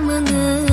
Một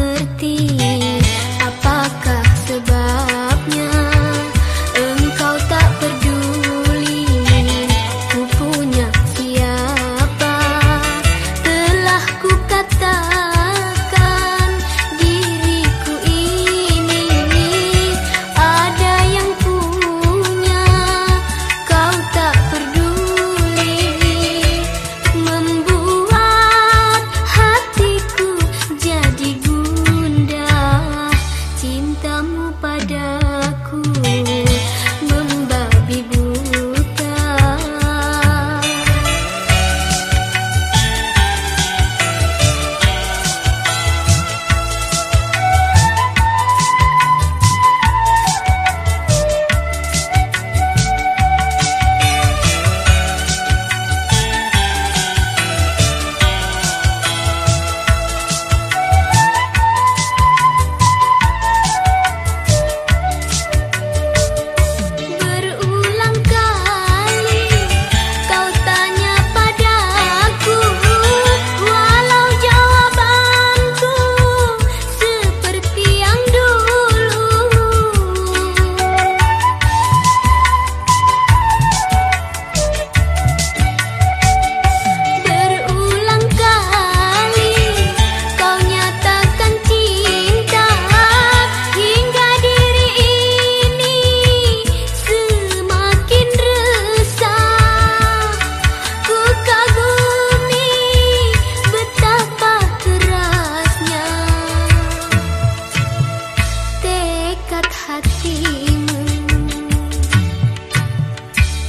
hatimu.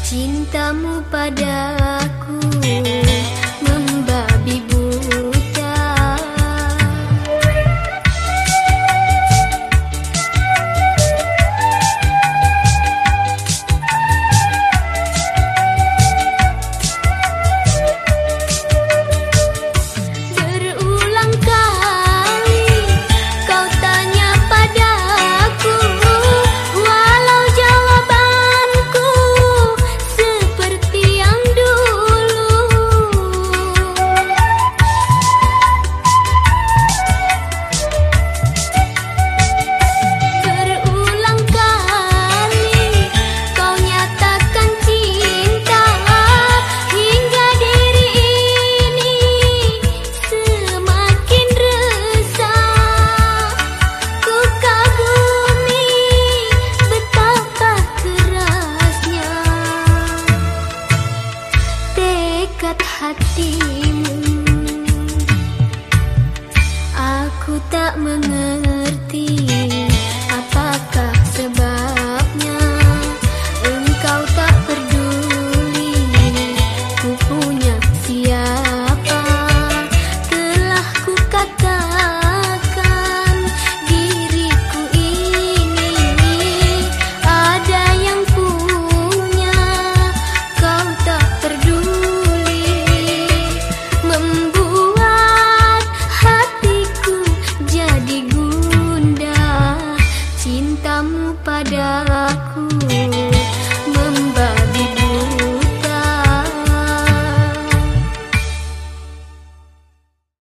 Cintamu padaku.